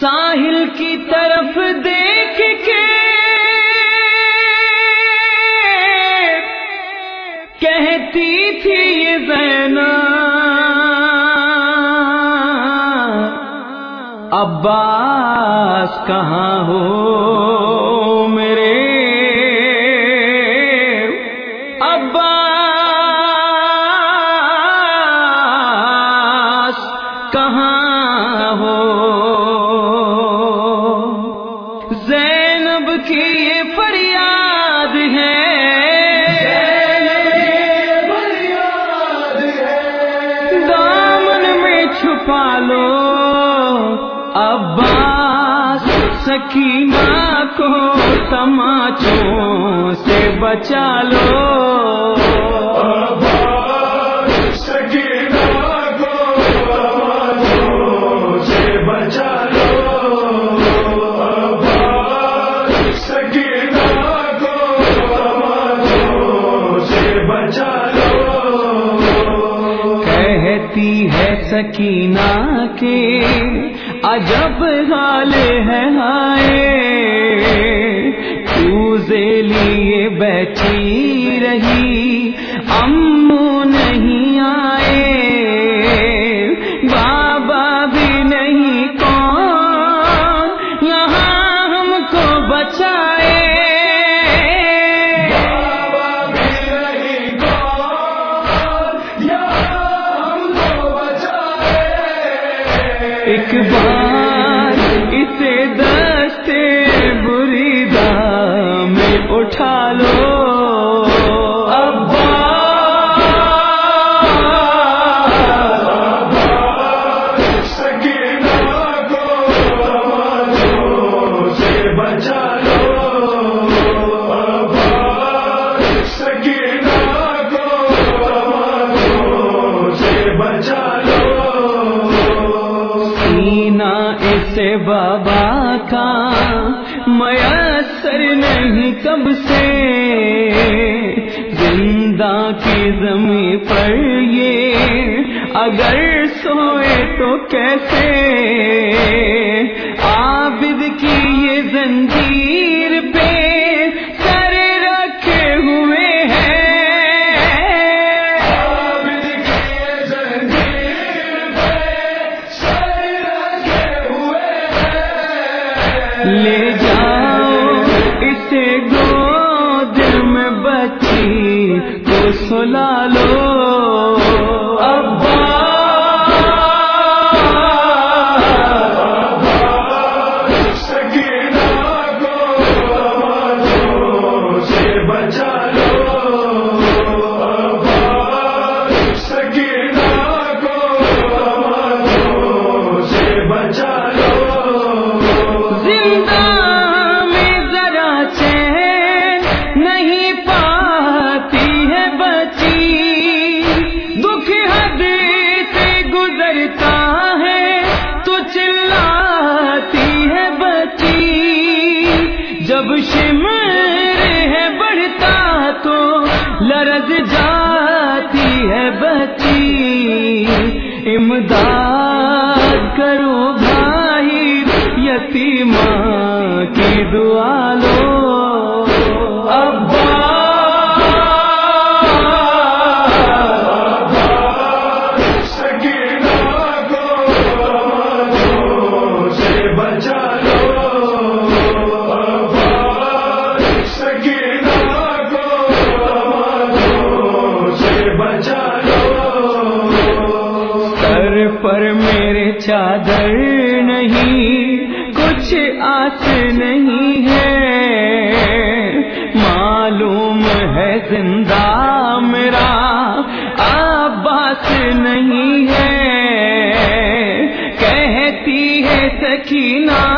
ساحل کی طرف دیکھ کے کہتی تھی یہ زینا۔ عباس کہاں ہو؟ عباس سکینہ کو تماچوں سے بچا لو۔ کہتی ہے سکینہ کے عجب حال ہے ہائے لیے بیٹھی رہی؟ سے بابا کا میسر نہیں کب سے۔ زندہ کی زمین پر یہ اگر سوئے تو کیسے؟ عابد کی یہ زندگی تو سلا لو بچی۔ دکھ حد سے گزرتا ہے، تو چلاتی ہے بچی۔ جب شمر ہے بڑھتا تو لرز جاتی ہے بچی۔ امداد کرو بھائی یتیمہ کی دعا پر میرے چادر نہیں، کچھ آس نہیں ہے۔ معلوم ہے زندہ میرا، آباس نہیں ہے۔ کہتی ہے سکینہ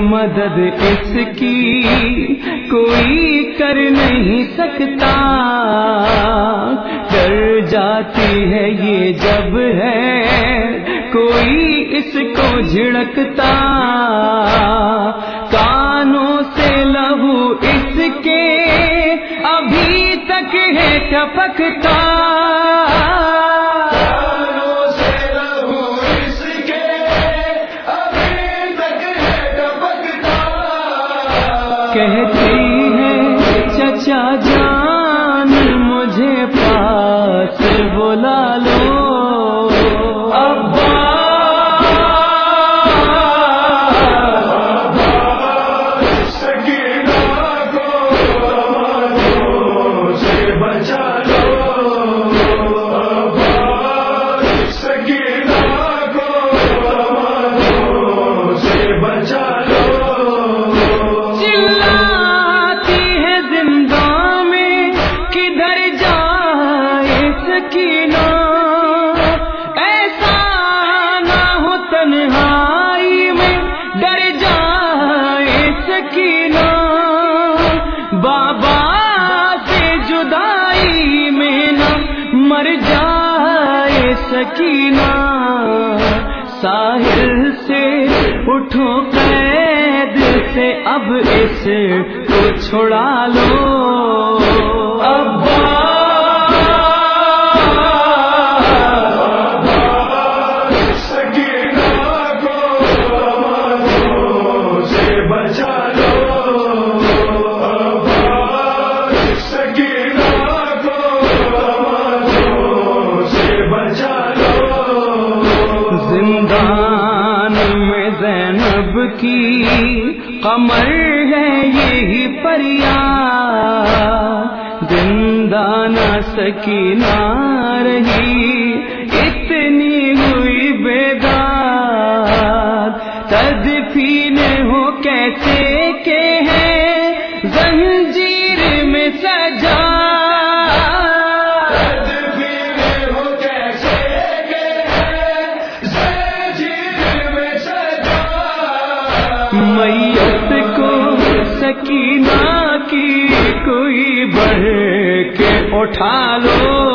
مدد اس کی کوئی کر نہیں سکتا۔ ڈر جاتی ہے یہ جب ہے، کوئی اس کو جھڑکتا۔ کانوں سے لہو اس کے ابھی تک ہے ٹپکتا۔ کہتی ہے چچا جان بابا سے جدائی میں نہ مر جائے سکینہ۔ ساحل سے اٹھو، قید سے اب اس کو چھڑا لو۔ قمر ہے یہی پریا، زندانہ سکینا رہی اتنی ہوئی بیدار۔ تدفین ہو کیسے کہ ہے زنجیر میں سجا اٹھا لو۔